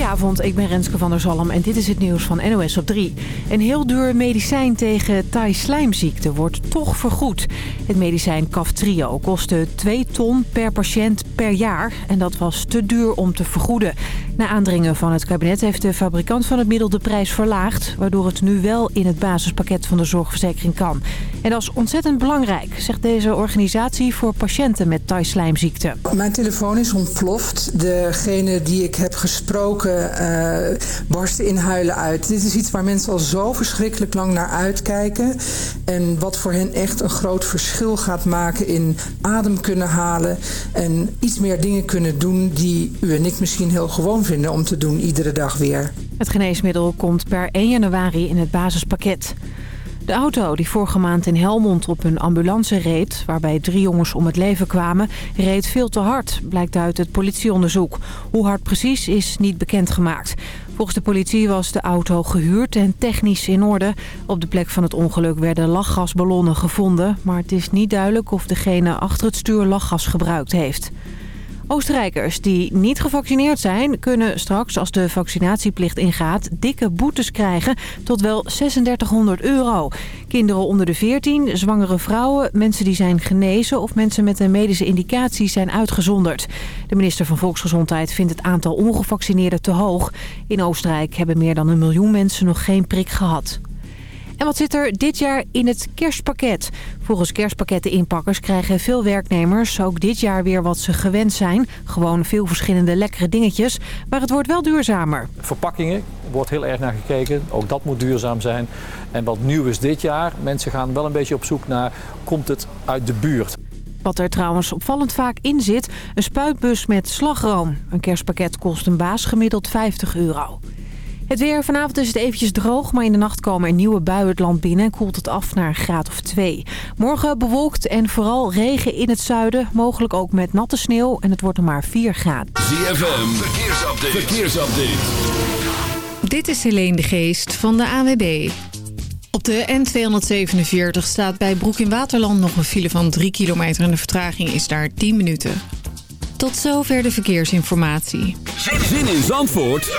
Goedenavond, ik ben Renske van der Zalm en dit is het nieuws van NOS op 3. Een heel duur medicijn tegen Thai-slijmziekte wordt toch vergoed. Het medicijn Kaftrio kostte 2 ton per patiënt per jaar en dat was te duur om te vergoeden. Na aandringen van het kabinet heeft de fabrikant van het middel de prijs verlaagd... waardoor het nu wel in het basispakket van de zorgverzekering kan. En dat is ontzettend belangrijk, zegt deze organisatie voor patiënten met Thai-slijmziekte. Mijn telefoon is ontploft. Degene die ik heb gesproken uh, barstte in huilen uit. Dit is iets waar mensen al zo verschrikkelijk lang naar uitkijken. En wat voor hen echt een groot verschil gaat maken in adem kunnen halen... en iets meer dingen kunnen doen die u en ik misschien heel gewoon vinden om te doen iedere dag weer. Het geneesmiddel komt per 1 januari in het basispakket. De auto die vorige maand in Helmond op een ambulance reed... waarbij drie jongens om het leven kwamen, reed veel te hard... blijkt uit het politieonderzoek. Hoe hard precies is niet bekendgemaakt. Volgens de politie was de auto gehuurd en technisch in orde. Op de plek van het ongeluk werden lachgasballonnen gevonden... maar het is niet duidelijk of degene achter het stuur lachgas gebruikt heeft. Oostenrijkers die niet gevaccineerd zijn... kunnen straks, als de vaccinatieplicht ingaat... dikke boetes krijgen tot wel 3600 euro. Kinderen onder de 14, zwangere vrouwen... mensen die zijn genezen of mensen met een medische indicatie zijn uitgezonderd. De minister van Volksgezondheid vindt het aantal ongevaccineerden te hoog. In Oostenrijk hebben meer dan een miljoen mensen nog geen prik gehad. En wat zit er dit jaar in het kerstpakket? Volgens kerstpakketten-inpakkers krijgen veel werknemers ook dit jaar weer wat ze gewend zijn. Gewoon veel verschillende lekkere dingetjes, maar het wordt wel duurzamer. Verpakkingen wordt heel erg naar gekeken, ook dat moet duurzaam zijn. En wat nieuw is dit jaar, mensen gaan wel een beetje op zoek naar, komt het uit de buurt? Wat er trouwens opvallend vaak in zit, een spuitbus met slagroom. Een kerstpakket kost een baas gemiddeld 50 euro. Het weer. Vanavond is het eventjes droog, maar in de nacht komen er nieuwe buien het land binnen en koelt het af naar een graad of 2. Morgen bewolkt en vooral regen in het zuiden, mogelijk ook met natte sneeuw en het wordt er maar 4 graden. ZFM, verkeersupdate. verkeersupdate. Dit is Helene de Geest van de AWB. Op de N247 staat bij Broek in Waterland nog een file van 3 kilometer en de vertraging is daar 10 minuten. Tot zover de verkeersinformatie. Zin in Zandvoort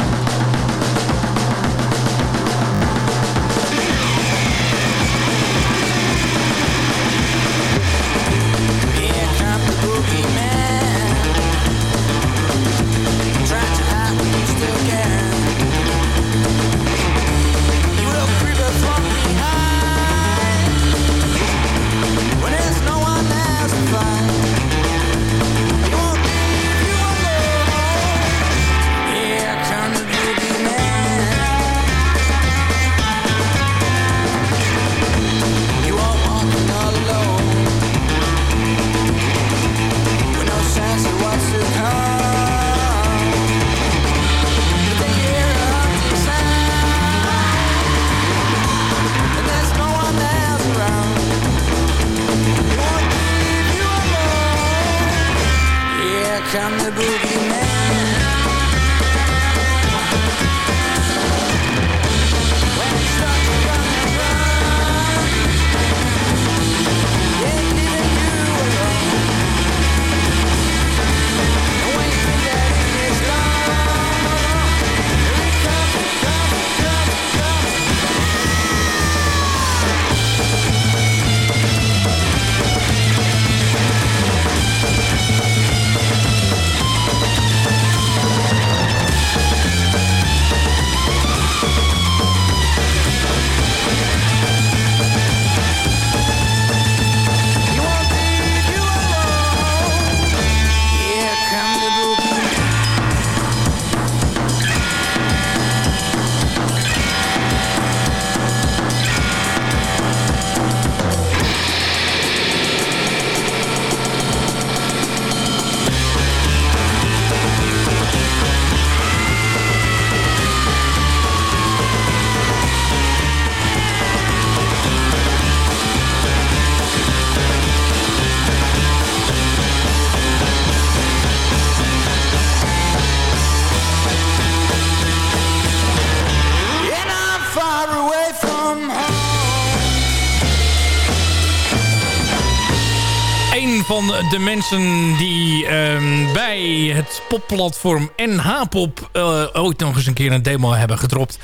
De mensen die ehm, bij het popplatform NH-pop uh, ooit nog eens een keer een demo hebben gedropt.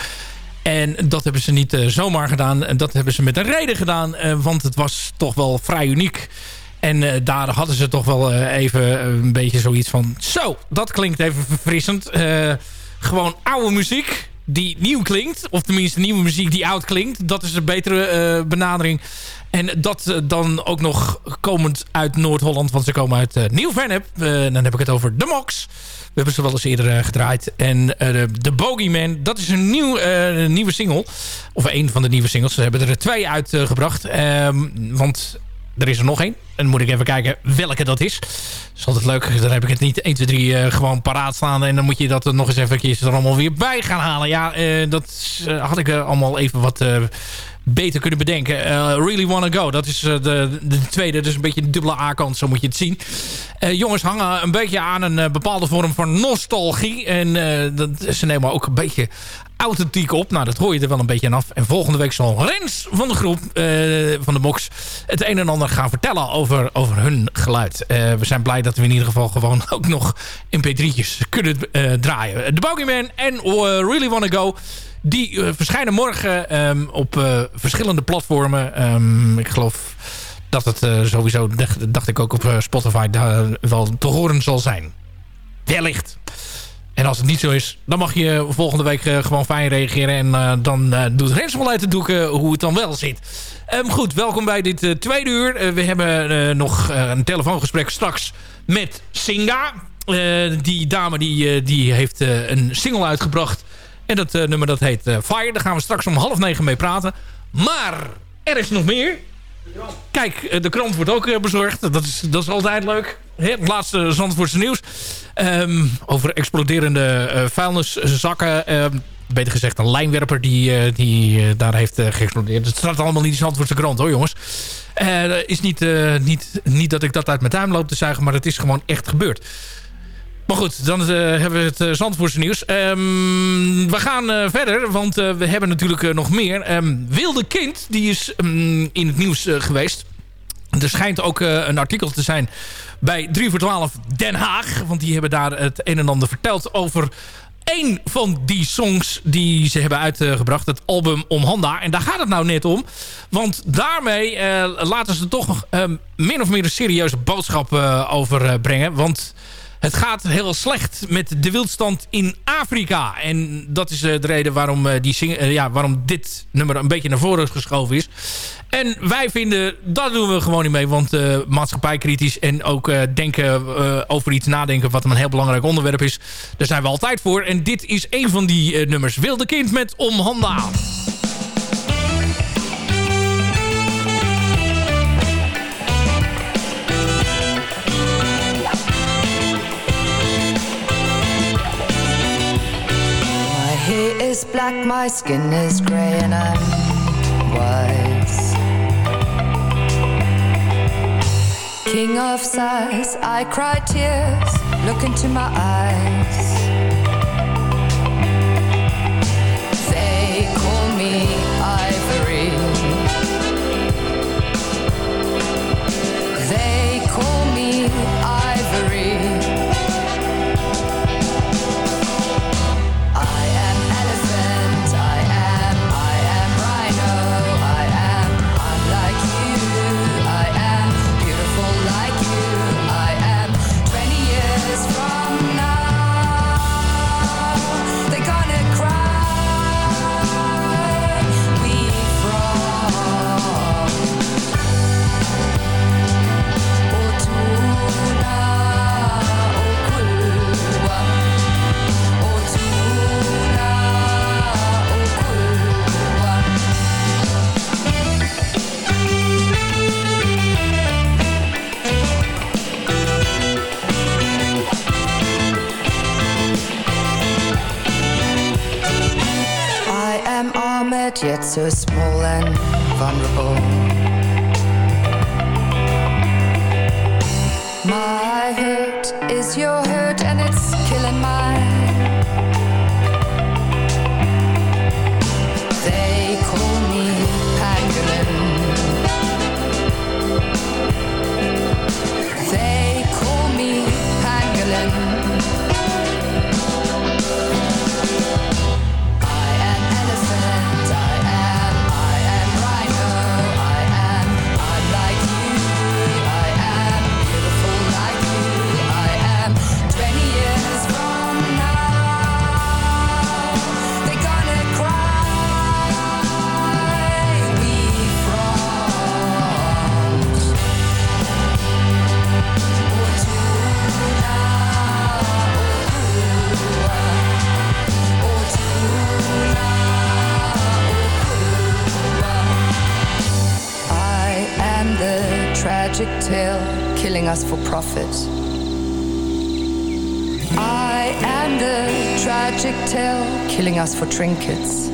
En dat hebben ze niet uh, zomaar gedaan. En dat hebben ze met een reden gedaan. Uh, want het was toch wel vrij uniek. En daar hadden ze toch wel even een beetje zoiets van... Zo, dat klinkt even verfrissend. gewoon oude muziek die nieuw klinkt. Of tenminste nieuwe muziek die oud klinkt. Dat is een betere benadering. En dat uh, dan ook nog komend uit Noord-Holland. Want ze komen uit uh, Nieuw-Vennep. Dan heb ik het over de Mox. We hebben ze wel eens eerder gedraaid. En de Bogeyman, dat is een, nieuw, nieuwe single. Of een van de nieuwe singles. Ze hebben er twee uitgebracht. Ehm, want er is er nog één. En dan moet ik even kijken welke dat is. Dat is altijd leuk. Dan heb ik het niet 1, 2, 3 gewoon paraat staan. En dan moet je dat er nog eens even er allemaal weer bij gaan halen. Ja, dat had ik allemaal even wat beter kunnen bedenken. Really Wanna Go, dat is de, de tweede. Dus een beetje een dubbele A-kant, zo moet je het zien. Jongens hangen een beetje aan een bepaalde vorm van nostalgie. En dat, ze nemen ook een beetje authentiek op. Nou, dat hoor je er wel een beetje aan af. En volgende week zal Rens van de groep, van de box... het een en ander gaan vertellen over, over hun geluid. we zijn blij dat we in ieder geval gewoon ook nog mp3'tjes kunnen draaien. The Bogeyman en Really Wanna Go... Die uh, verschijnen morgen um, op uh, verschillende platformen. Um, ik geloof dat het uh, sowieso, dacht, ik ook op Spotify, wel te horen zal zijn. Wellicht. En als het niet zo is, dan mag je volgende week gewoon fijn reageren. En dan doet Rens wel uit de doeken hoe het dan wel zit. Um, goed, welkom bij dit tweede uur. we hebben nog een telefoongesprek straks met Singa. die dame die, die heeft een single uitgebracht en dat uh, nummer dat heet uh, Fire. Daar gaan we straks om half negen mee praten. Maar er is nog meer. Kijk, uh, de krant wordt ook bezorgd. Dat is, dat is altijd leuk. Het laatste Zandvoortse nieuws. Um, over exploderende vuilniszakken. Um, beter gezegd een lijnwerper die, die daar heeft geëxplodeerd. Het staat allemaal niet in de Zandvoortse krant hoor jongens. is niet, niet, niet dat ik dat uit mijn tuin loop te zuigen. Maar het is gewoon echt gebeurd. Maar goed, dan uh, hebben we het uh, Zandvoortse nieuws. Um, we gaan uh, verder, want we hebben natuurlijk nog meer. Wilde Kind, die is um, in het nieuws geweest. Er schijnt ook een artikel te zijn bij 3 voor 12 Den Haag. Want die hebben daar het een en ander verteld over één van die songs die ze hebben uitgebracht. Het album Omhanda. En daar gaat het nou net om. Want daarmee laten ze toch min of meer een serieuze boodschap overbrengen. Want het gaat heel slecht met de wildstand in Afrika. En dat is eh, de reden waarom, eh, die uh, ja, waarom dit nummer een beetje naar voren geschoven is. En wij vinden, dat doen we gewoon niet mee. Want uh, maatschappijkritisch en ook denken over iets nadenken... wat een heel belangrijk onderwerp is. Daar zijn we altijd voor. En dit is een van die nummers. Wilde kind met Om handen aan. Is black, my skin is grey and I'm wise. King of sighs, I cry tears, look into my eyes. Yet so small and vulnerable. For trinkets.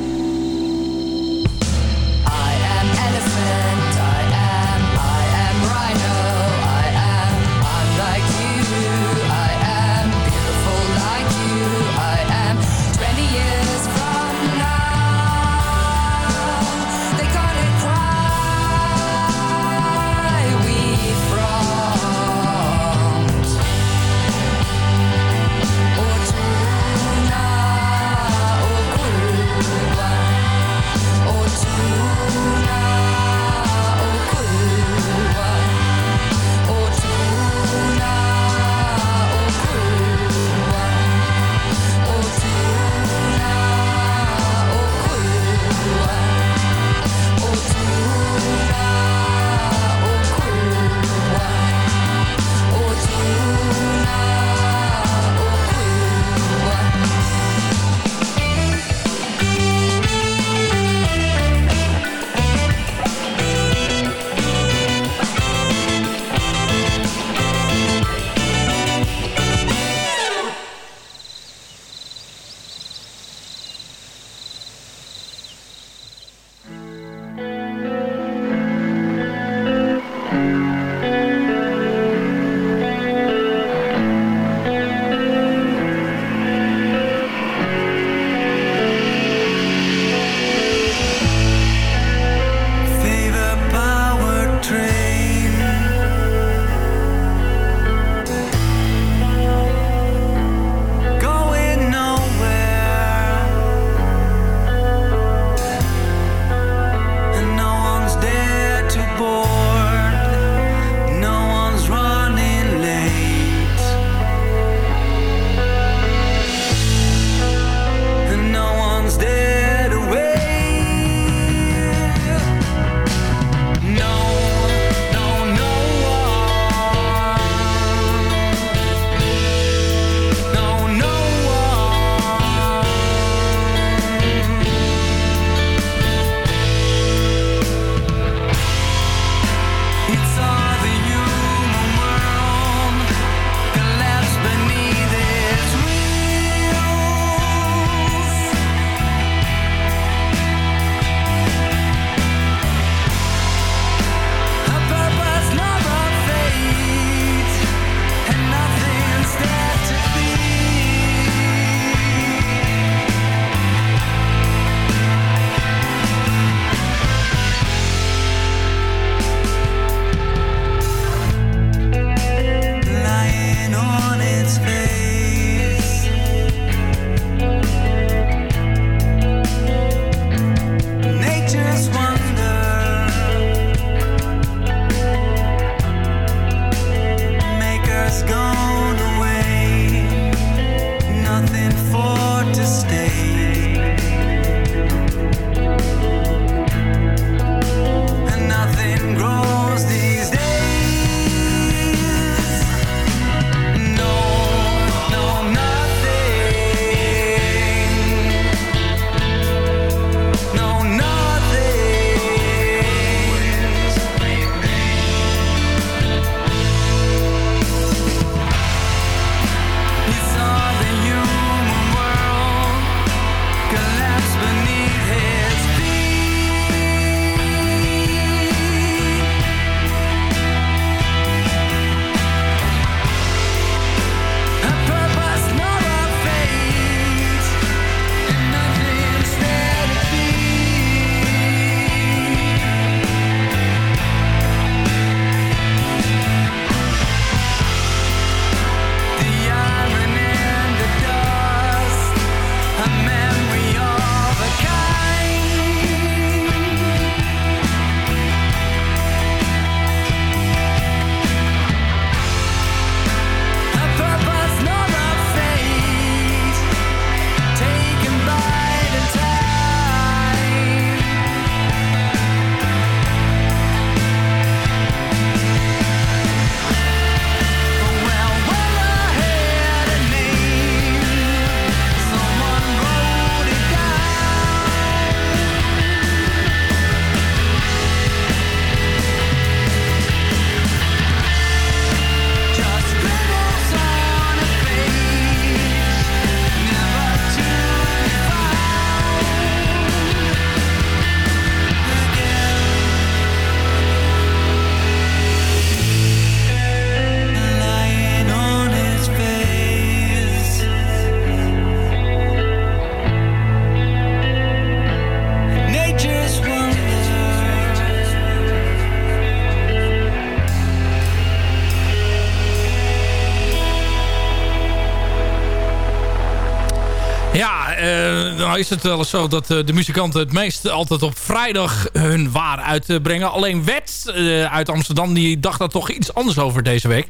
Nou is het wel eens zo dat eh, de muzikanten het meest altijd op vrijdag hun waar uitbrengen. Alleen Wet eh, uit Amsterdam die dacht daar toch iets anders over deze week.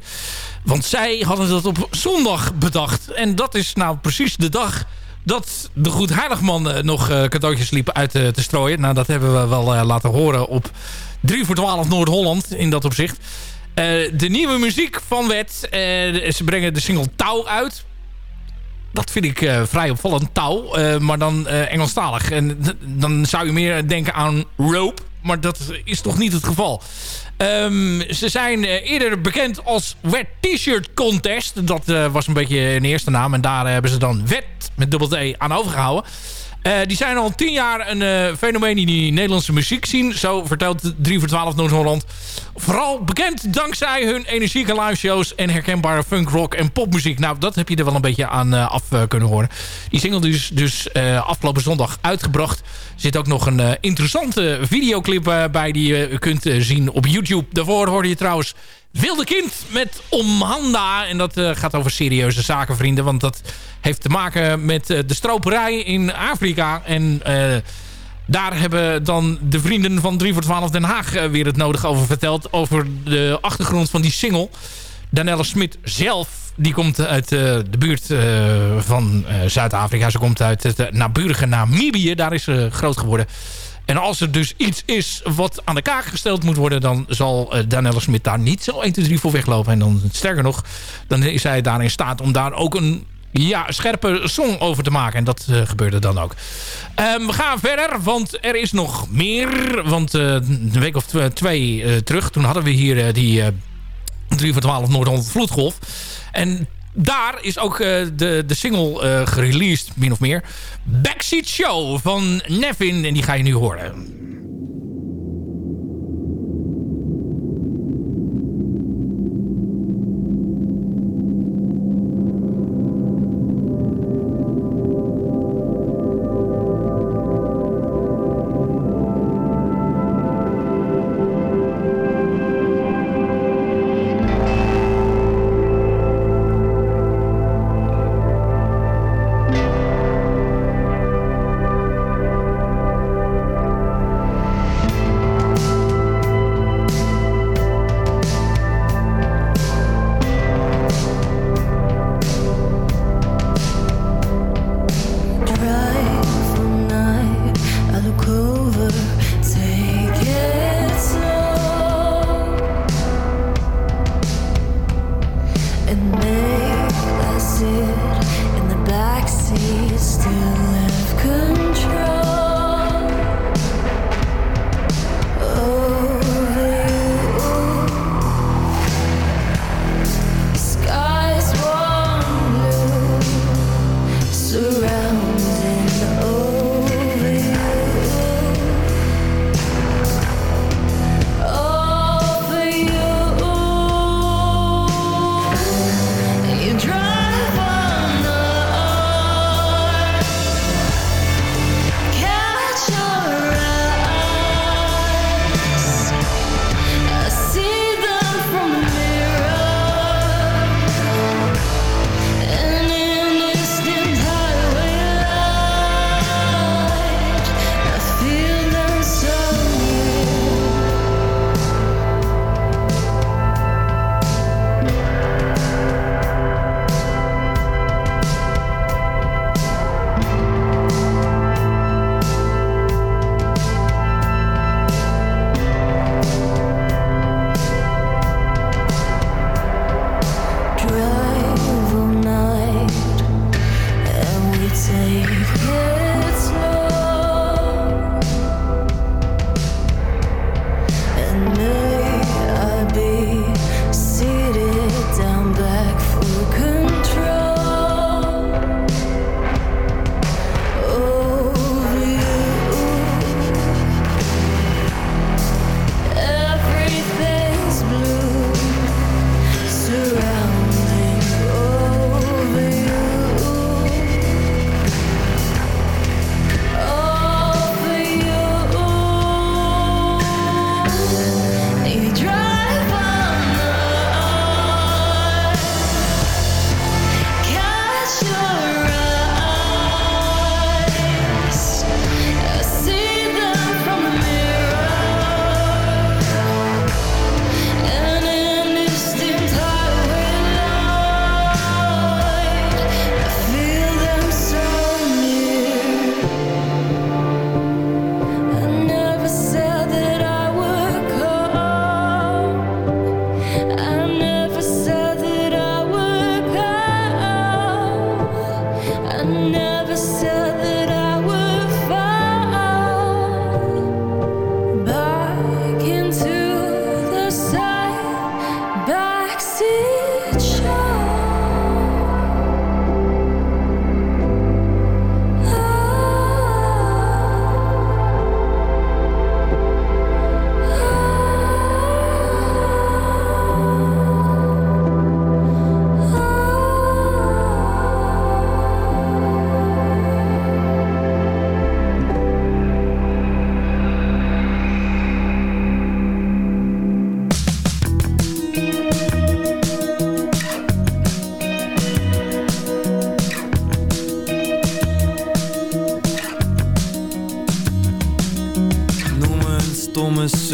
Want zij hadden dat op zondag bedacht. En dat is nou precies de dag dat de Goed Heiligman eh, nog cadeautjes liep uit te strooien. Nou, dat hebben we wel laten horen op 3 voor 12 Noord-Holland in dat opzicht. De nieuwe muziek van Wet. ze brengen de single Touw uit. Dat vind ik eh, vrij opvallend. Touw, eh, maar dan eh, Engelstalig. En dan zou je meer denken aan rope. Maar dat is toch niet het geval. Ehm, ze zijn eerder bekend als Wet T-shirt Contest. Dat was een beetje een eerste naam. En daar hebben ze dan Wet met dubbel T aan overgehouden. Eh, die zijn al tien jaar een fenomeen in die Nederlandse muziek zien. Zo vertelt 3 voor 12 Noord-Holland. Vooral bekend dankzij hun energieke liveshows en herkenbare funk, rock en popmuziek. Nou, dat heb je er wel een beetje aan eh, af eh, kunnen horen. Die single dus, dus afgelopen zondag uitgebracht. Er zit ook nog een interessante videoclip bij die je kunt zien op YouTube. Daarvoor hoorde je trouwens Wilde Kind met Omhanda. En dat gaat over serieuze zaken, vrienden. Want dat heeft te maken met de stroperij in Afrika. En daar hebben dan de vrienden van 3 voor 12 Den Haag eh, weer het nodig over verteld. Over de achtergrond van die single. Danelle Smit zelf, die komt uit eh, de buurt eh, van Zuid-Afrika. Ze komt uit het naburige Namibië. Daar is ze groot geworden. En als er dus iets is wat aan de kaak gesteld moet worden... dan zal Danelle Smit daar niet zo 1, 2, 3 voor weglopen. En dan, sterker nog, dan is hij daar in staat om daar ook een ja, scherpe song over te maken. En dat uh, gebeurde dan ook. Um, we gaan verder, want er is nog meer. Want uh, een week of twee uh, terug, toen hadden we hier die 3 voor 12 Noord-Holland Vloedgolf. En daar is ook de, de single gereleased, min of meer. Backseat Show van Nevin. En die ga je nu horen. you.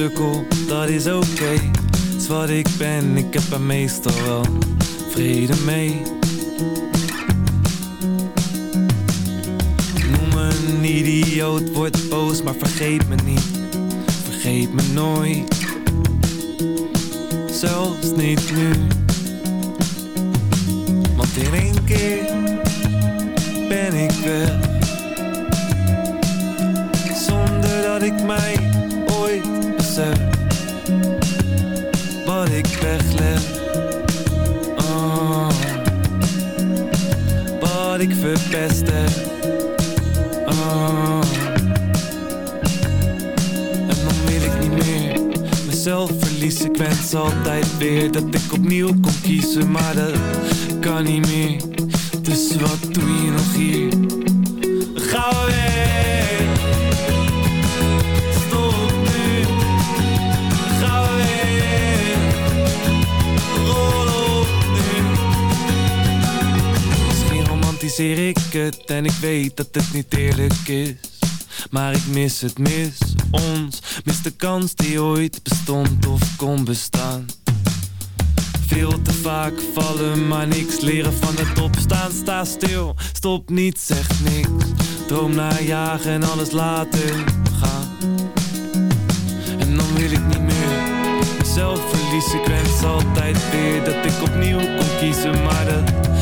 Sukkel, dat is oké. Is wat ik ben, ik heb er meestal wel vrede mee. Noem me een idioot, word boos, maar vergeet me niet. Vergeet me nooit. Zelfs niet nu. Want in één keer ik verpest. Oh. En dan wil ik niet meer mezelf verliezen. Ik wens altijd weer dat ik opnieuw kon kiezen. Maar dat kan niet meer. Dus wat doe je nog hier? Romantiseer ik het en ik weet dat het niet eerlijk is. Maar ik mis het, mis ons, mis de kans die ooit bestond of kon bestaan. Veel te vaak vallen, maar niks leren van het opstaan. Sta stil, stop niet, zeg niks. Droom naar jagen en alles laten gaan. En dan wil ik niet meer mezelf verliezen. Ik wens altijd weer dat ik opnieuw kon kiezen, maar dat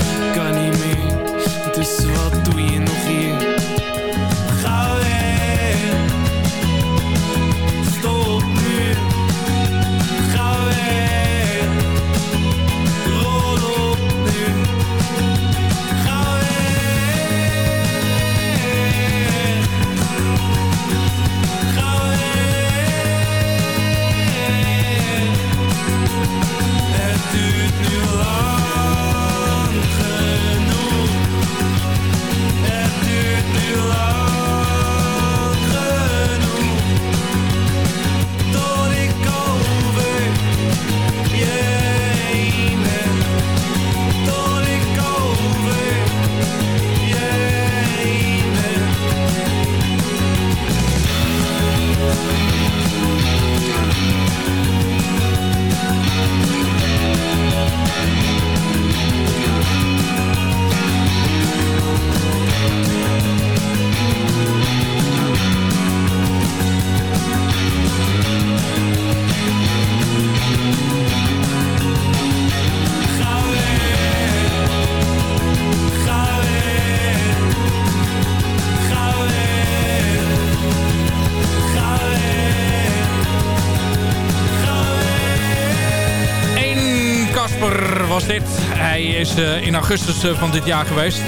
in augustus eh, van dit jaar geweest.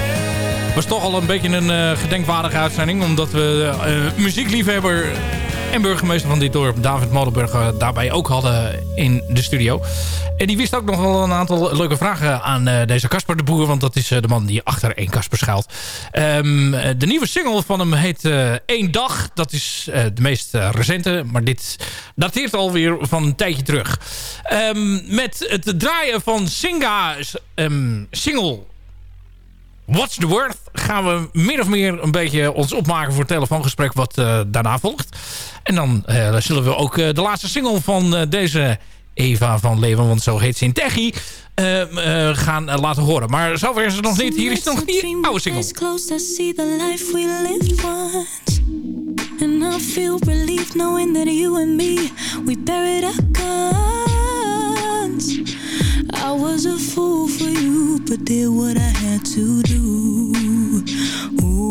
Was toch al een beetje een eh, gedenkwaardige uitzending. Omdat we eh, muziekliefhebber en burgemeester van dit dorp, David Molenburg, eh, daarbij ook hadden in de studio. En die wist ook nog wel een aantal leuke vragen aan eh, deze Kasper de Boer. Want dat is eh, de man die achter één Kasper schuilt. Ehm, eh, de nieuwe single van hem heet Eén Dag. Dat is de meest recente. Maar dit dateert alweer van een tijdje terug. Ehm, met het draaien van Singa's ehm, single What's the Worth gaan we min of meer een beetje ons opmaken voor het telefoongesprek wat daarna volgt. En dan zullen we ook de laatste single van deze Eva van Leven, want zo heet ze in Techie, eh, eh, gaan eh, laten horen. Maar zover is het nog niet. Hier is nog die oude single. close, I see the life we lived once. And I feel relieved knowing that you and me, we buried our guns. I was a fool for you, but did what I had to do. Ooh.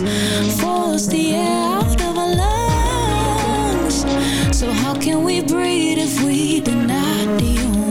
Force the air out of our lungs. So how can we breathe if we deny the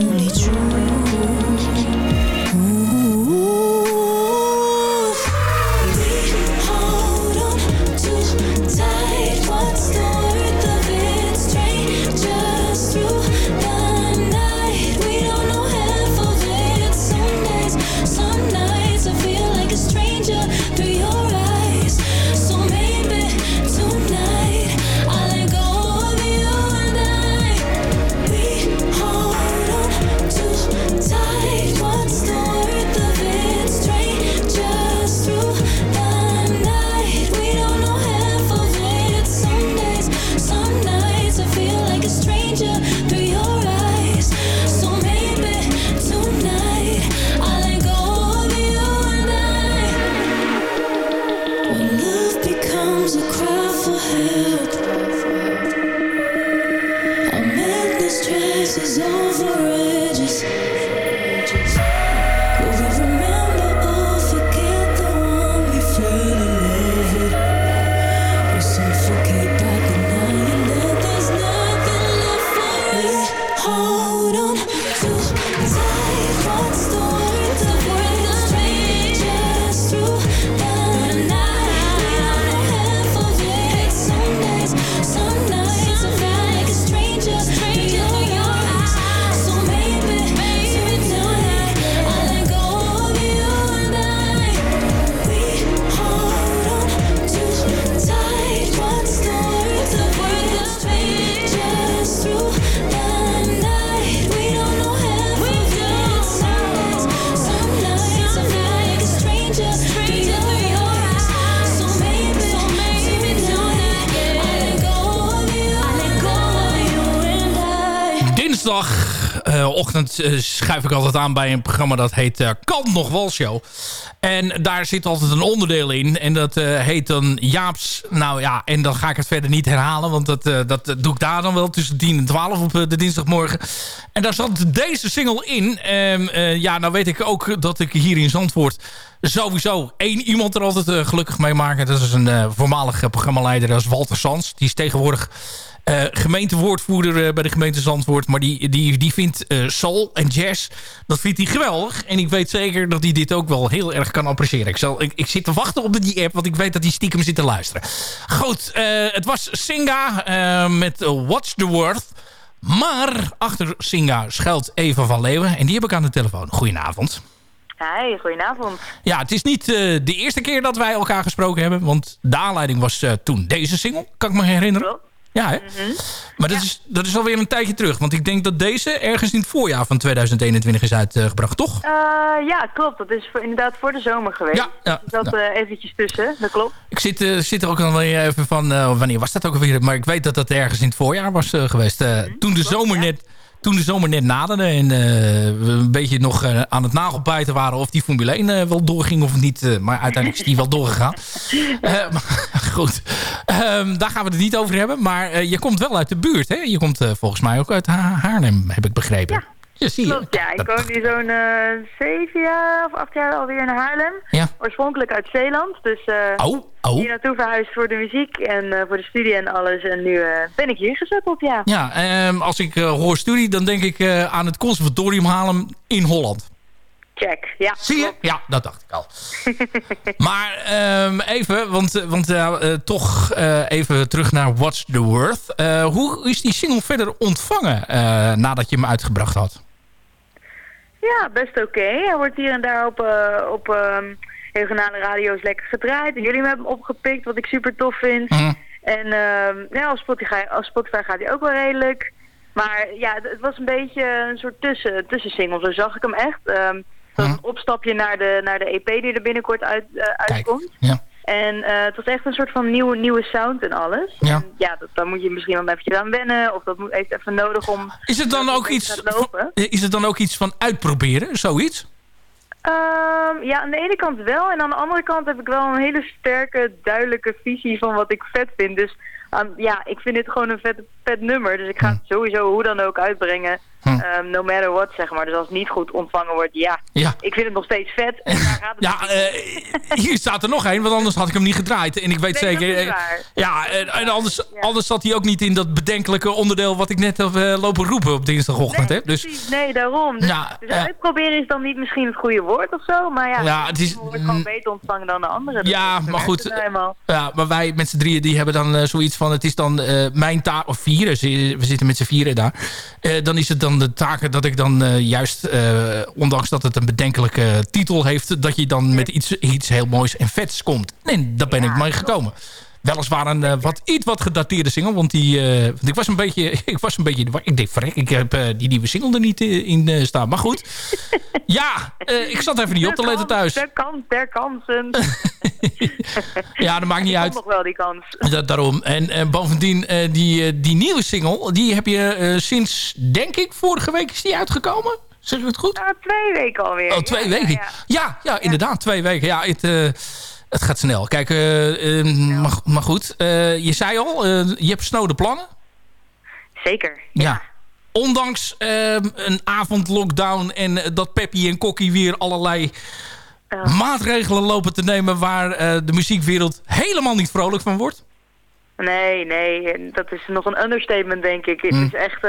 Dinsdagochtend eh, schuif ik altijd aan bij een programma dat heet eh, Kan Nog Wel Show. En daar zit altijd een onderdeel in. En dat eh, heet dan Jaaps. Nou ja, en dan ga ik het verder niet herhalen. Want dat, dat doe ik daar dan wel tussen 10 en 12 op de dinsdagmorgen. En daar zat deze single in. Ehm, eh, ja, nou weet ik ook dat ik hier in Zandvoort sowieso één iemand er altijd gelukkig mee maken. Dat is een voormalige programmaleider. Dat is Walter Sans. Die is tegenwoordig gemeentewoordvoerder eh, bij de gemeente Zandvoort. Maar die, die, die vindt eh, soul en jazz, dat vindt hij geweldig. En ik weet zeker dat hij dit ook wel heel erg kan appreciëren. Ik, zal, ik, ik zit te wachten op die app, want ik weet dat hij stiekem zit te luisteren. Goed, eh, het was Singa eh, met eh, What's the Worth. Maar achter Singa schuilt Eva van Leeuwen. En die heb ik aan de telefoon. Goedenavond. Hi, goedenavond. Ja, het is niet eh, de eerste keer dat wij elkaar gesproken hebben. Want de aanleiding was eh, toen deze single. Kan ik me herinneren? Klopt. Ja, hè? Mhm. Maar dat, is, dat is alweer een tijdje terug. Want ik denk dat deze ergens in het voorjaar van 2021 is uitgebracht, toch? Eh, ja, klopt. Dat is voor, inderdaad voor de zomer geweest. Ja, ja, Dus dat eh, eventjes tussen, dat klopt. Ik zit, eh, zit er ook alweer even van... wanneer was dat ook alweer? Maar ik weet dat dat ergens in het voorjaar was geweest. Eh, toen, de zomer net, toen de zomer net naderde en eh, we een beetje nog eh, aan het nagelbijten waren... of die Formule 1 eh, wel doorging of niet. maar uiteindelijk is die wel doorgegaan. Maar, goed, Ehm, daar gaan we het niet over hebben. Maar je komt wel uit de buurt, hè? Je komt volgens mij ook uit Ha- Haarlem, heb ik begrepen. Ja, zie je. Klopt, ja. Ik woon nu zo'n zeven jaar of acht jaar alweer in Haarlem. Ja. Oorspronkelijk uit Zeeland. Dus Oh, oh. hier naartoe verhuisd voor de muziek en eh, voor de studie en alles. En nu eh, ben ik hier gezetteld, ja. Ja, ehm, als ik eh, hoor studie, dan denk ik aan het conservatorium Haarlem in Holland. Check, ja. Zie je? Ja, dat dacht ik al. maar ehm, even, want, want toch even terug naar What's the Worth. Hoe is die single verder ontvangen nadat je hem uitgebracht had? Ja, best oké. Hij wordt hier en daar op, op ehm, regionale radio's lekker gedraaid. En jullie hebben hem opgepikt, wat ik super tof vind. Mhm. En ehm, ja, als Spotify, als Spotify gaat hij ook wel redelijk. Maar ja, het het was een beetje een soort tussen, tussensingle. Zo zag ik hem echt. Ehm dat Mhm. een opstapje naar de, naar de EP die er binnenkort uit, eh, uitkomt. Ja. En eh, het was echt een soort van nieuwe, nieuwe sound en alles. Ja. En ja, dat, daar moet je misschien wel eventjes aan wennen. Of dat moet, heeft even nodig om... Is het dan ook iets, is het dan ook iets van uitproberen, zoiets? Ehm, ja, aan de ene kant wel. En aan de andere kant heb ik wel een hele sterke, duidelijke visie van wat ik vet vind. Dus aan- ja, ik vind dit gewoon een vet, vet nummer. Dus ik ga het sowieso hoe dan ook uitbrengen. Hm. Ehm, no matter what, zeg maar. Dus als het niet goed ontvangen wordt, ja. Ja. Ik vind het nog steeds vet. En daar gaat het Ja, eh, hier staat er nog één, want anders had ik hem niet gedraaid. En ik weet Nee, zeker... eh. Ja, en, en anders, anders zat hij ook niet in dat bedenkelijke onderdeel... wat ik net heb eh, lopen roepen op dinsdagochtend. Nee, hè? Dus precies. Nee, daarom. Dus, Ja, dus ja. uitproberen is dan niet misschien het goede woord of zo. Maar ja, Ja, het is- wordt gewoon beter ontvangen dan de andere. Ja, maar goed. Ja, maar wij met z'n drieën die hebben dan zoiets van... het is dan mijn taak, of vieren, we zitten met z'n vieren daar. Eh, dan is het dan de taak dat ik dan eh, juist... eh, ondanks dat het een bedenkelijke titel heeft... dat je dan met iets, iets heel moois en vets komt. En daar ben ik mee gekomen. Weliswaar een eh, wat, iets wat gedateerde single. Want, die, eh, ik was een beetje... Ik was een beetje. Ik denk, verrek, ik heb eh, die nieuwe single er niet in staan. Maar goed. ja, ik zat even niet op te letten thuis. De kans der kansen. Ja, dat maakt niet Ik uit. nog wel die kans. Dat, daarom. En bovendien, die, die nieuwe single... die heb je sinds, denk ik, vorige week is die uitgekomen. Zeg ik het goed? Twee weken alweer. Oh, twee Ja, weken. ja, Ja, ja. ja, inderdaad, twee weken. Ja, het, het gaat snel. Kijk, eh, eh, maar, maar goed. eh, je zei al, je hebt snode plannen. Zeker. Ja. Ondanks eh, een avondlockdown en dat Peppy en Kokkie weer allerlei maatregelen lopen te nemen... waar de muziekwereld helemaal niet vrolijk van wordt. Nee, nee, dat is nog een understatement, denk ik. Hm. Het is echt...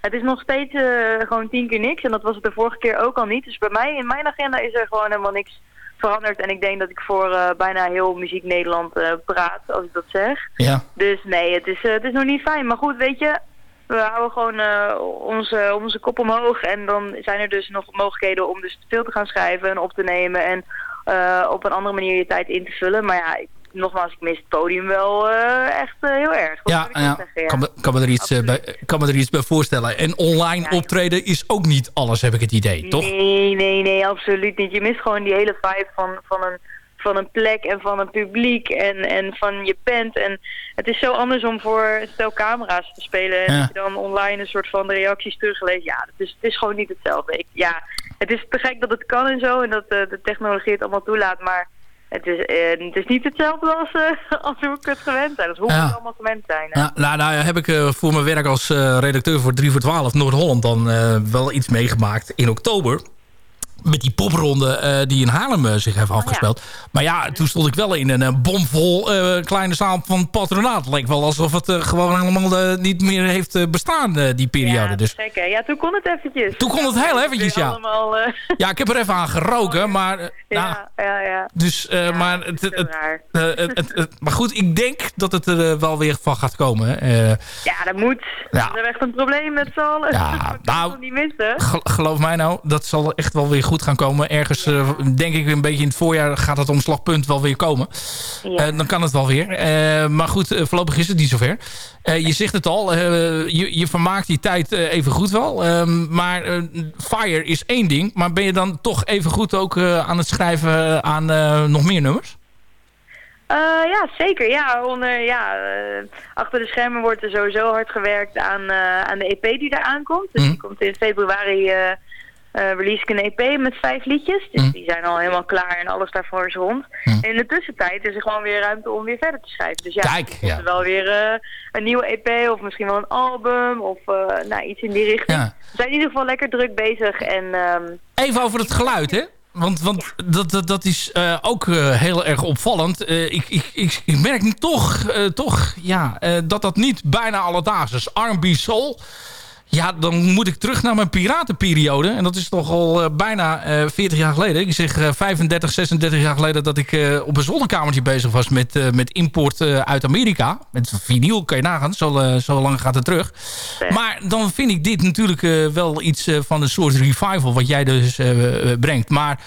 het is nog steeds gewoon tien keer niks. En dat was het de vorige keer ook al niet. Dus bij mij, in mijn agenda is er gewoon helemaal niks veranderd. En ik denk dat ik voor eh, bijna heel Muziek Nederland eh, praat, als ik dat zeg. Ja. Dus nee, het is, eh, het is nog niet fijn. Maar goed, weet je, we houden gewoon onze, onze kop omhoog. En dan zijn er dus nog mogelijkheden om dus veel te gaan schrijven en op te nemen. En op een andere manier je tijd in te vullen. Maar ja, ik- nogmaals, ik mis het podium wel eh, echt eh, heel erg. Ja, moet ik wel ja. zeggen, ja. Kan, me, kan, me er iets, eh, bij, kan me er iets bij voorstellen. En online optreden is ook niet alles, heb ik het idee, toch? Nee, nee, nee, absoluut niet. Je mist gewoon die hele vibe van, van, een, van een plek en van een publiek en, en van je band. En het is zo anders om voor stel camera's te spelen. En je dan online een soort van de reacties terugleest. Ja, het is, het is gewoon niet hetzelfde. Ik, ja, het is te gek dat het kan en zo en dat de technologie het allemaal toelaat. Maar het is, eh, het is niet hetzelfde als, eh, als hoe ik het gewend zijn. Als hoe we Ja. het allemaal gewend zijn. Ja, nou, nou heb ik eh, voor mijn werk als redacteur voor 3 voor 12 Noord-Holland dan wel iets meegemaakt in oktober. Met die popronde eh, die in Haarlem eh, zich heeft afgespeeld. Maar ja, toen stond ik wel in een eh, bomvol kleine zaal van patronaat. Leek wel alsof het gewoon helemaal niet meer heeft bestaan, die periode. ja, dus hè? Ja, toen kon het eventjes. Toen kon het heel Ja, eventjes, ja. Allemaal, ja, ik heb er even aan geroken, maar... eh, nou, ja, ja, ja. dus, maar, het, het, het, maar goed, ik denk dat het er wel weer van gaat komen. Ja, dat moet. Ja. We hebben echt een probleem met z'n allen. Ja, nou, niet missen. Ge- geloof mij nou, dat zal echt wel weer goed gaan komen. Ergens, eh, denk ik, een beetje in het voorjaar gaat het omslagpunt wel weer komen. Ja. Eh, dan kan het wel weer. Eh, maar goed, voorlopig is het niet zover. Je zegt het al, je, je vermaakt die tijd even goed wel. Ehm, maar Fire is één ding. Maar ben je dan toch even goed ook aan het schrijven aan nog meer nummers? Ja, zeker. Ja, onder, ja, achter de schermen wordt er sowieso hard gewerkt aan, aan de EP die daar aankomt. Dus Mhm. die komt in februari, release ik een EP met vijf liedjes. Dus Mhm. die zijn al helemaal klaar en alles daarvoor is rond. Mhm. En in de tussentijd is er gewoon weer ruimte om weer verder te schrijven. Dus ja, Kijk, ja. er wel weer eh, een nieuwe EP of misschien wel een album of eh, nou, iets in die richting. Ja. We zijn in ieder geval lekker druk bezig en... ehm, Even over het geluid, hè? Want, want dat, dat, dat is eh, ook eh, heel erg opvallend. Eh, ik, ik, ik, ik merk toch, eh, toch ja, eh, dat dat niet bijna alledaags is. R&B Soul. Ja, dan moet ik terug naar mijn piratenperiode. En dat is toch al eh, bijna eh 40 jaar geleden. Ik zeg eh, 35, 36 jaar geleden dat ik eh, op een zolderkamertje bezig was met, met import uit Amerika. Met vinyl kan je nagaan, zo, zo lang gaat het terug. Maar dan vind ik dit natuurlijk wel iets van een soort revival wat jij dus brengt. Maar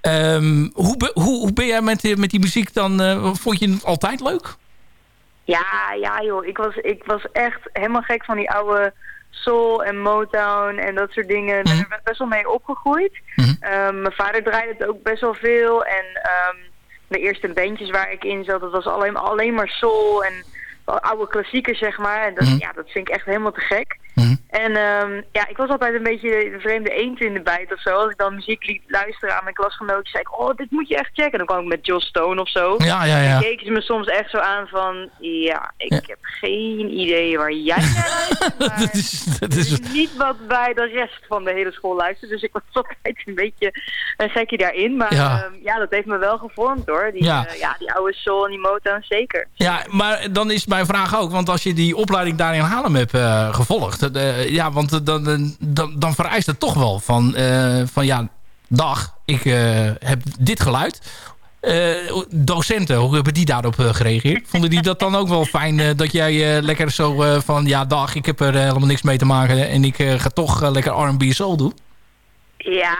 ehm, hoe, hoe, hoe ben jij met, die- met die muziek dan? vond je het altijd leuk? Ja, ja joh. Ik was, ik was echt helemaal gek van die oude soul en Motown en dat soort dingen. Ik ben er best wel mee opgegroeid. Ehm, mijn vader draaide het ook best wel veel. En ehm, de eerste bandjes waar ik in zat, dat was alleen, alleen maar soul en oude klassiekers, zeg maar. En dat, Mhm. ja, dat vind ik echt helemaal te gek. En ehm, ja, ik was altijd een beetje de vreemde eend in de bijt of zo. Als ik dan muziek liet luisteren aan mijn klasgenootjes, zei ik, oh, dit moet je echt checken. En dan kwam ik met Joss Stone of zo. Ja, ja, ja. Dan keken ze me soms echt zo aan van, ja, ik heb geen idee waar jij naar luistert. dat is, dat is, is niet wat bij de rest van de hele school luistert. Dus ik was altijd een beetje een gekje daarin. Maar Ja. ja, ja dat heeft me wel gevormd hoor. Die, Ja. ja, die oude soul en die Motown zeker. ja, maar dan is mijn vraag ook, want als je die opleiding daar in Haarlem hebt eh, gevolgd, eh, ja, want eh, dan, dan, dan, vereist het toch wel van, eh, van ja, dag, ik eh, heb dit geluid. Eh, docenten, hoe hebben die daarop eh, gereageerd? Vonden die dat dan ook wel fijn eh, dat jij eh, lekker zo eh, van... ja, dag, ik heb er eh, helemaal niks mee te maken... en ik eh, ga toch eh, lekker R&B soul doen? Ja,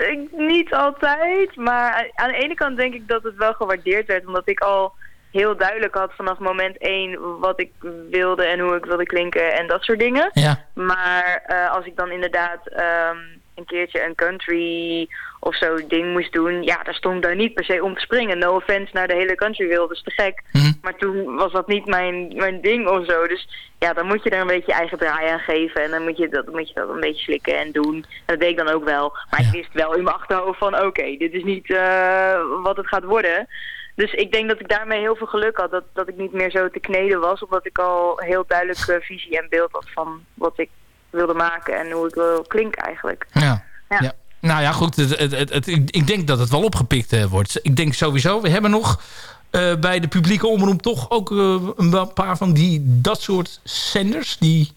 eh, niet altijd. Maar aan de ene kant denk ik dat het wel gewaardeerd werd. Omdat ik al heel duidelijk had vanaf moment één wat ik wilde en hoe ik wilde klinken en dat soort dingen. Ja. Maar eh, als ik dan inderdaad ehm, een keertje een country of zo ding moest doen, ja, daar stond ik daar niet per se om te springen. No offense naar de hele countrywereld, dat is te gek. Mhm. Maar toen was dat niet mijn, mijn ding of zo. Dus ja, dan moet je er een beetje je eigen draai aan geven. En dan moet je dat, moet je dat een beetje slikken en doen. En dat deed ik dan ook wel. Maar ik wist wel in mijn achterhoofd van, oké, dit is niet eh, wat het gaat worden. Dus ik denk dat ik daarmee heel veel geluk had. Dat, dat ik niet meer zo te kneden was. Omdat ik al heel duidelijk eh, visie en beeld had van wat ik wilde maken. En hoe ik wil klinken eigenlijk. Ja. Ja. ja. Nou ja, goed. Het, het, ik, denk dat het wel opgepikt eh, wordt. Ik denk sowieso, we hebben nog eh, bij de publieke omroep toch ook een paar van die, dat soort zenders. Die,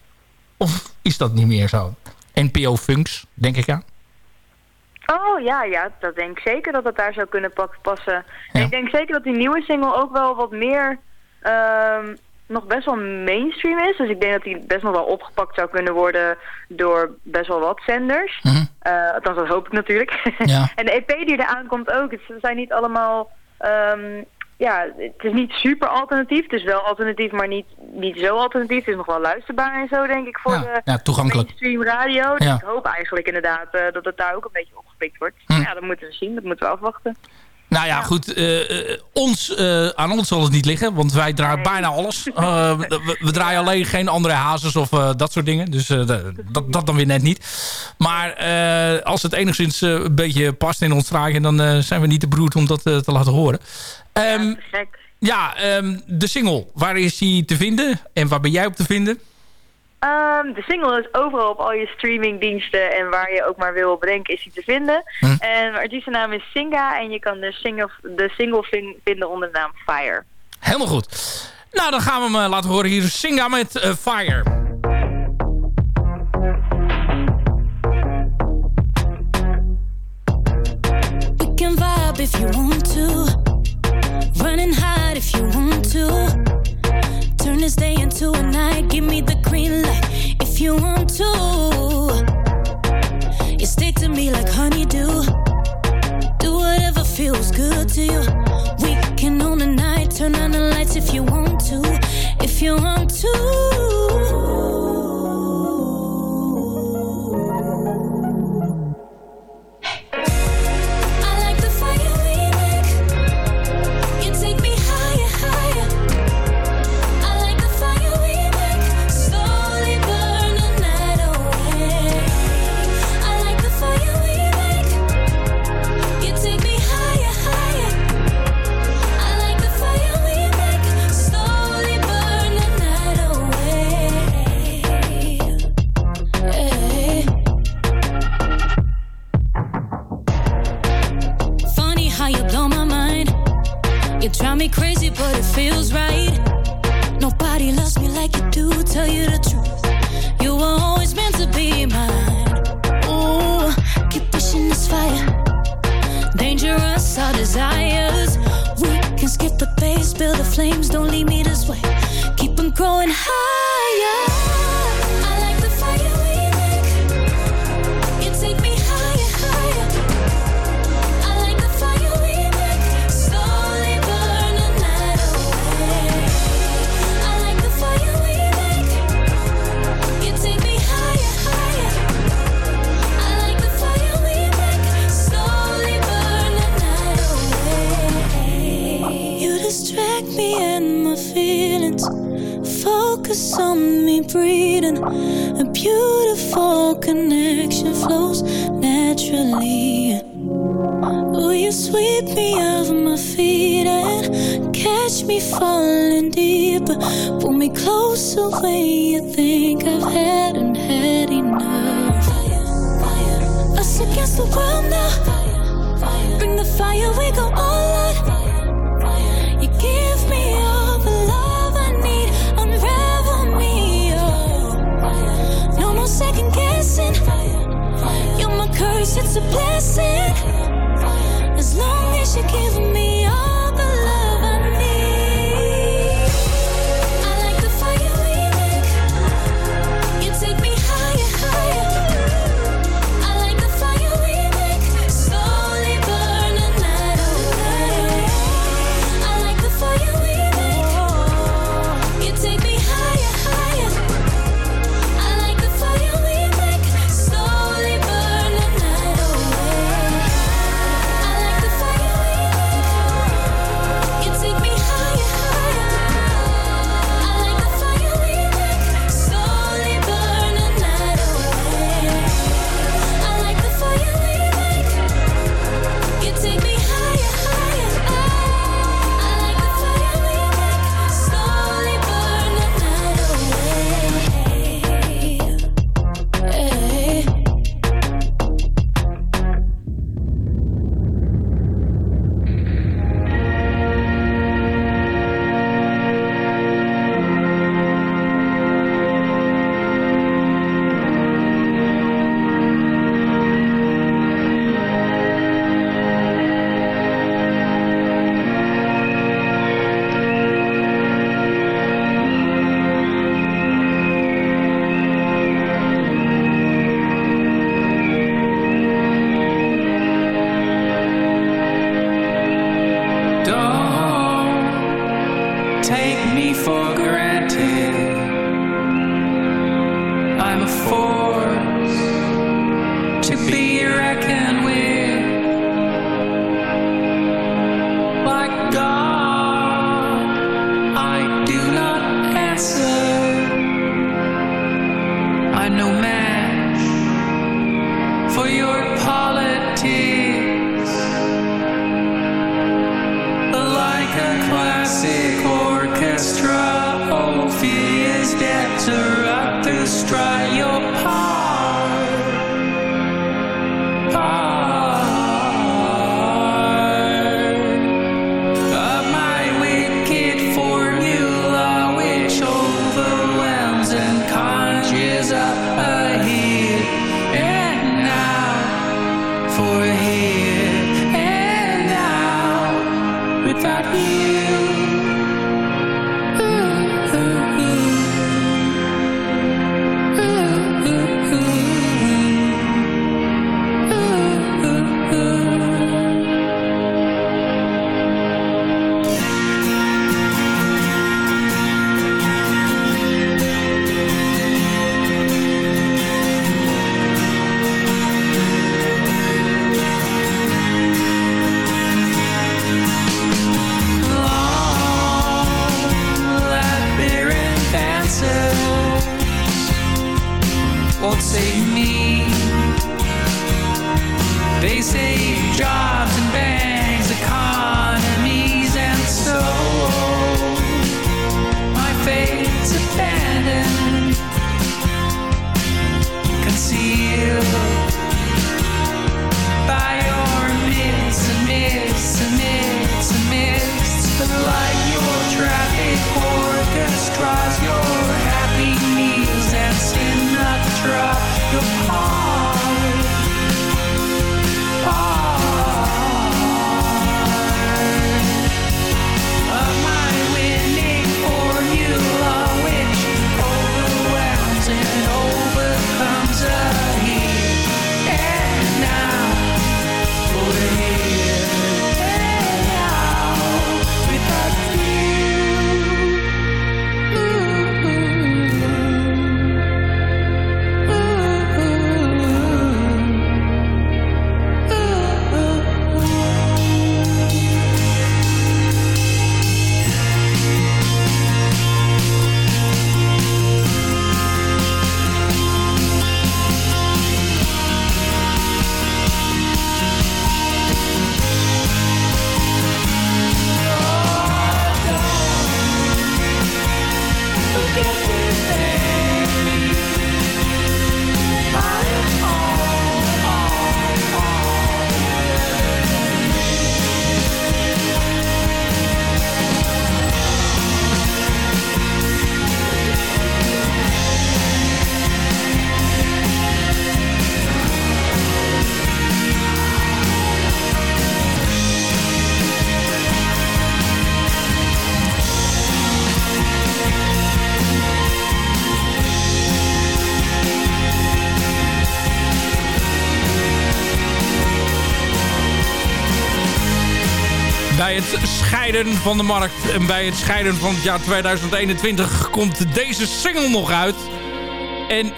of is dat niet meer zo? NPO Funks, denk ik aan. Oh ja, ja, dat denk ik zeker dat het daar zou kunnen passen. Ja. En ik denk zeker dat die nieuwe single ook wel wat meer ehm, nog best wel mainstream is. Dus ik denk dat die best nog wel opgepakt zou kunnen worden door best wel wat zenders. Eh, althans, dat hoop ik natuurlijk. Ja. en de EP die eraan komt ook. Het zijn niet allemaal... ehm, ja, het is niet super alternatief. Het is wel alternatief, maar niet, niet zo alternatief. Het is nog wel luisterbaar en zo, denk ik, voor Ja, de ja, toegankelijk. mainstream radio. Dus Ja. ik hoop eigenlijk inderdaad eh, dat het daar ook een beetje wordt. Hm. Ja, dat moeten we zien. Dat moeten we afwachten. Nou ja, goed. eh, eh, ons, eh, aan ons zal het niet liggen. Want wij draaien bijna alles. We, we draaien alleen geen andere hazes of dat soort dingen. Dus dat, dat dan weer net niet. Maar als het enigszins een beetje past in ons straatje... dan zijn we niet te beroerd om dat te laten horen. Ehm, ja, gek. ja, ehm, de single. Waar is die te vinden? En waar ben jij op te vinden? Ehm, de single is overal op al je streamingdiensten en waar je ook maar wil bedenken is die te vinden. Hm. En de artiestennaam is Singa en je kan de single, de single vin- vinden onder de naam Fire. Helemaal goed. Nou, dan gaan we hem eh, laten horen hier. Singa met eh, Fire. We can vibe if you want to. Run and hide if you want to. Turn this day into a night. Give me the green light if you want to. You stick to me like honeydew. Do whatever feels good to you. We can own the night. Turn on the lights if you want to. If you want to. It's a blessing. As long as you give for van de markt en bij het scheiden van het jaar 2021 komt deze single nog uit. En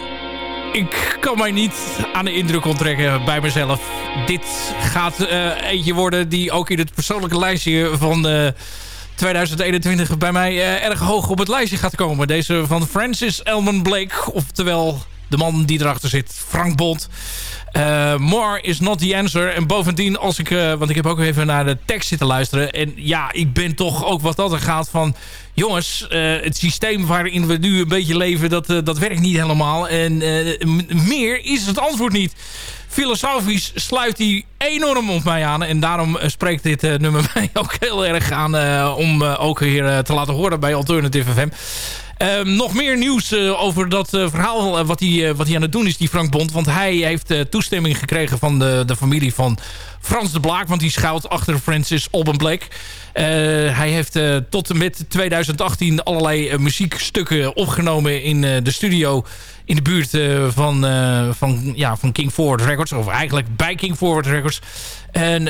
ik kan mij niet aan de indruk onttrekken bij mezelf. Dit gaat uh, eentje worden die ook in het persoonlijke lijstje van uh, 2021 bij mij uh, erg hoog op het lijstje gaat komen. Deze van Francis Elman Blake, oftewel de man die erachter zit, Frank Bond. Uh, more is not the answer. En bovendien, als ik, uh, want ik heb ook even naar de tekst zitten luisteren. En ja, ik ben toch ook wat dat er gaat van... Jongens, uh, het systeem waarin we nu een beetje leven, dat, dat werkt niet helemaal. En meer is het antwoord niet. Filosofisch sluit hij enorm op mij aan. En daarom spreekt dit nummer mij ook heel erg aan... om ook hier te laten horen bij Alternative FM. Um, nog meer nieuws uh, over dat uh, verhaal uh, wat, hij, wat aan het doen is, die Frank Bond. Want hij heeft toestemming gekregen van de, de familie van Frans de Blaak. Want die schuilt achter Francis Alban Blake. hij heeft tot en met 2018 allerlei muziekstukken opgenomen in de studio in de buurt van, van, ja, van King Forward Records. Of eigenlijk bij King Forward Records. En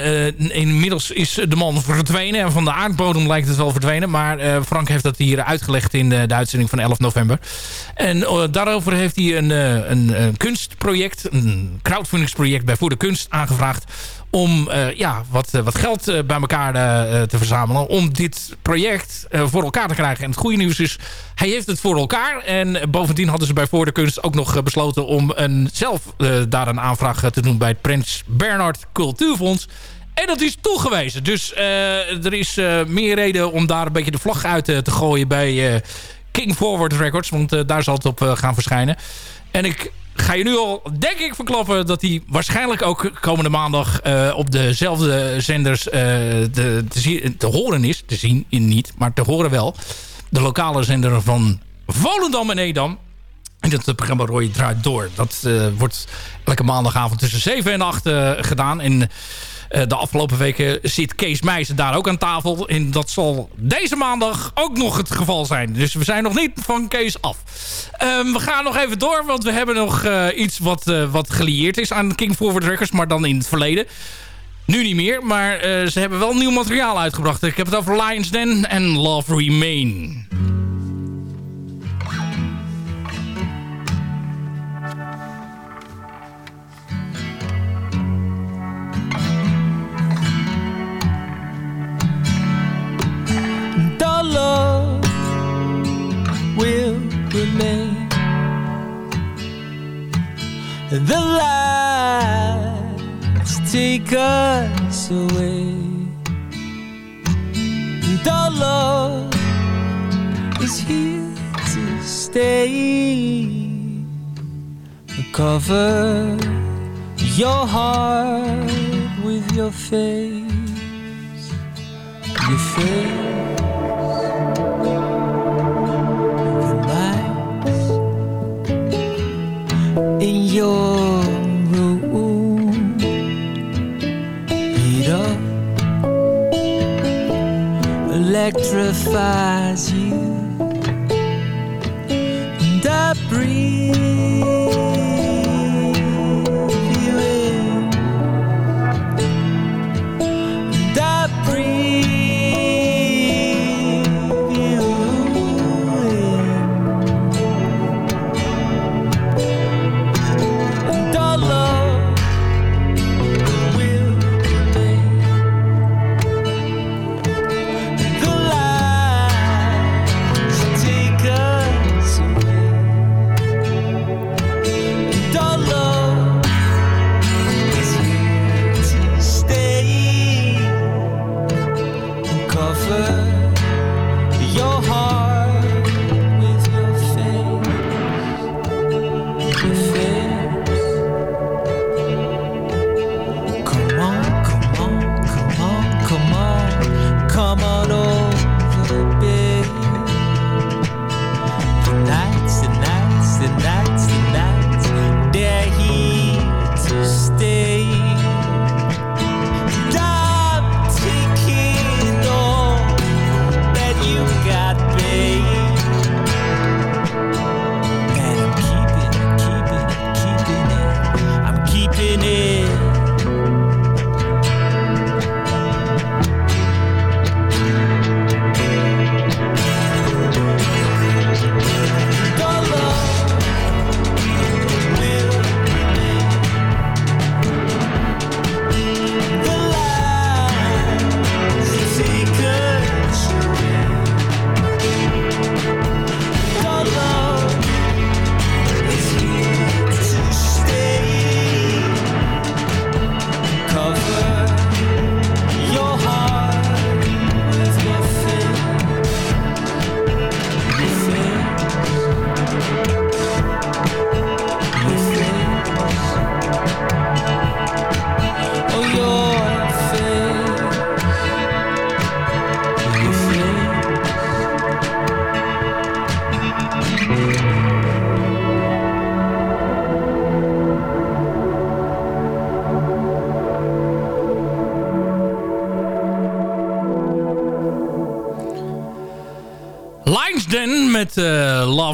inmiddels is de man verdwenen. En van de aardbodem lijkt het wel verdwenen. Maar Frank heeft dat hier uitgelegd in de, uitzending van 11 november. En daarover heeft hij een, een, een, kunstproject, een crowdfundingsproject bij Voor de Kunst aangevraagd om uh, ja, wat, wat geld uh, bij elkaar te verzamelen. Om dit project voor elkaar te krijgen. En het goede nieuws is, hij heeft het voor elkaar. En bovendien hadden ze bij Voor de Kunst ook nog besloten... om een, zelf daar een aanvraag te doen bij het Prins Bernhard Cultuurfonds. En dat is toegewezen. Dus er is meer reden om daar een beetje de vlag uit te gooien bij King Forward Records. Want daar zal het op gaan verschijnen. En ik ga je nu al, denk ik, verklappen... dat hij waarschijnlijk ook komende maandag uh, op dezelfde zenders uh, te, te, horen is. Te zien in niet, maar te horen wel. De lokale zender van Volendam en Edam. En dat programma Roy draait door. Dat uh, wordt elke maandagavond tussen 7 en 8 gedaan. En de afgelopen weken zit Kees Meijsen daar ook aan tafel. En dat zal deze maandag ook nog het geval zijn. Dus we zijn nog niet van Kees af. Um, we gaan nog even door, want we hebben nog uh, iets wat, uh, wat gelieerd is aan King Forward Records. Maar dan in het verleden. Nu niet meer, maar ze hebben wel nieuw materiaal uitgebracht. Ik heb het over Lions Den en Love Remain. Remain. The lights take us away. And our love is here to stay. Cover your heart with your face. Your face. Your room. Up, electrifies you, and I breathe.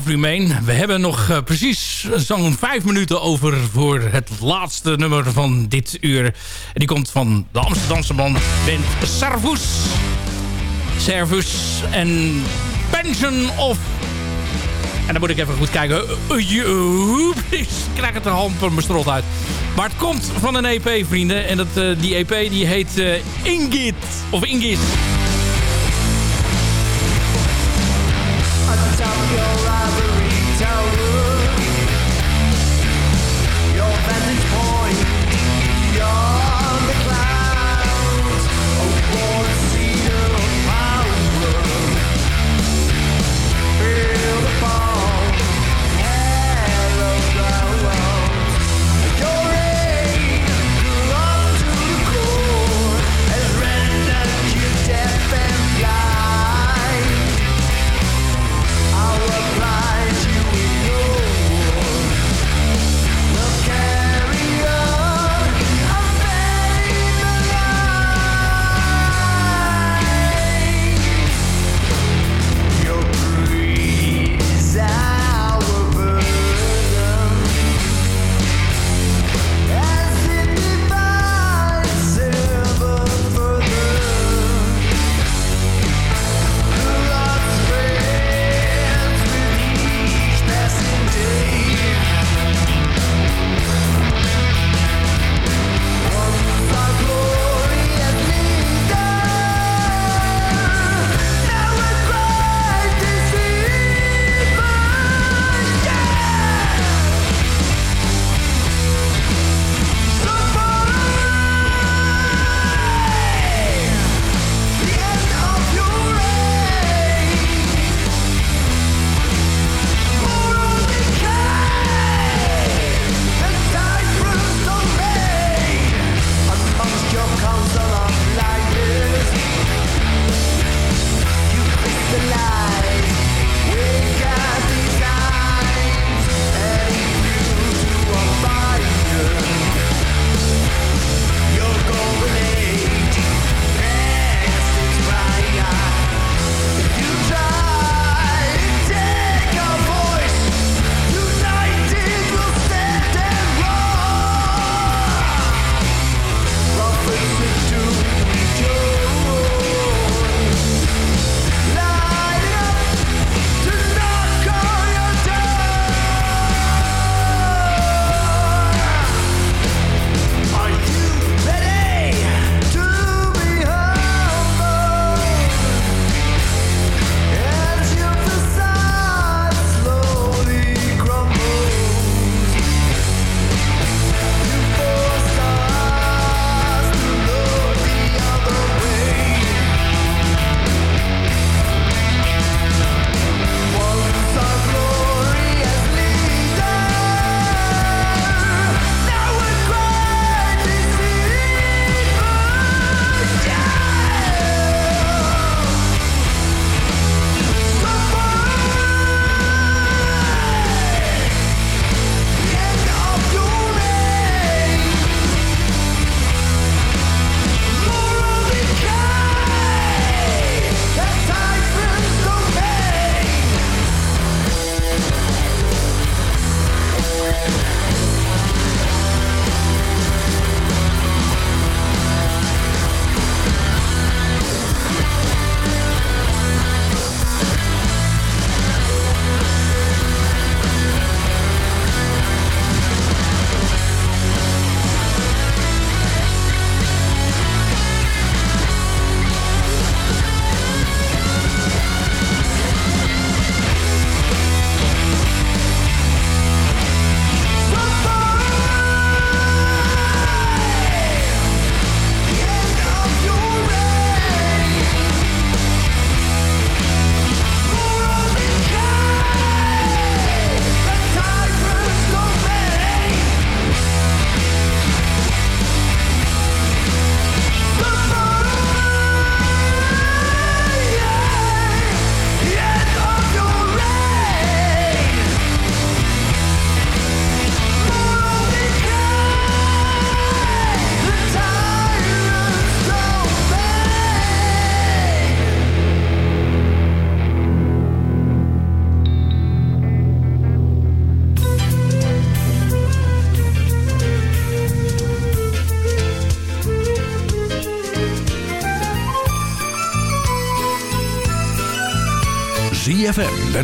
We hebben nog eh, precies zo'n 5 minuten over voor het laatste nummer van dit uur. En die komt van de Amsterdamse band Bent Servus. Servus en Pension of... En dan moet ik even goed kijken. Ik krijg het er hand van mijn strot uit. Maar het komt van een EP, vrienden. En dat, eh, die EP die heet eh, Ingit. Of Ingit.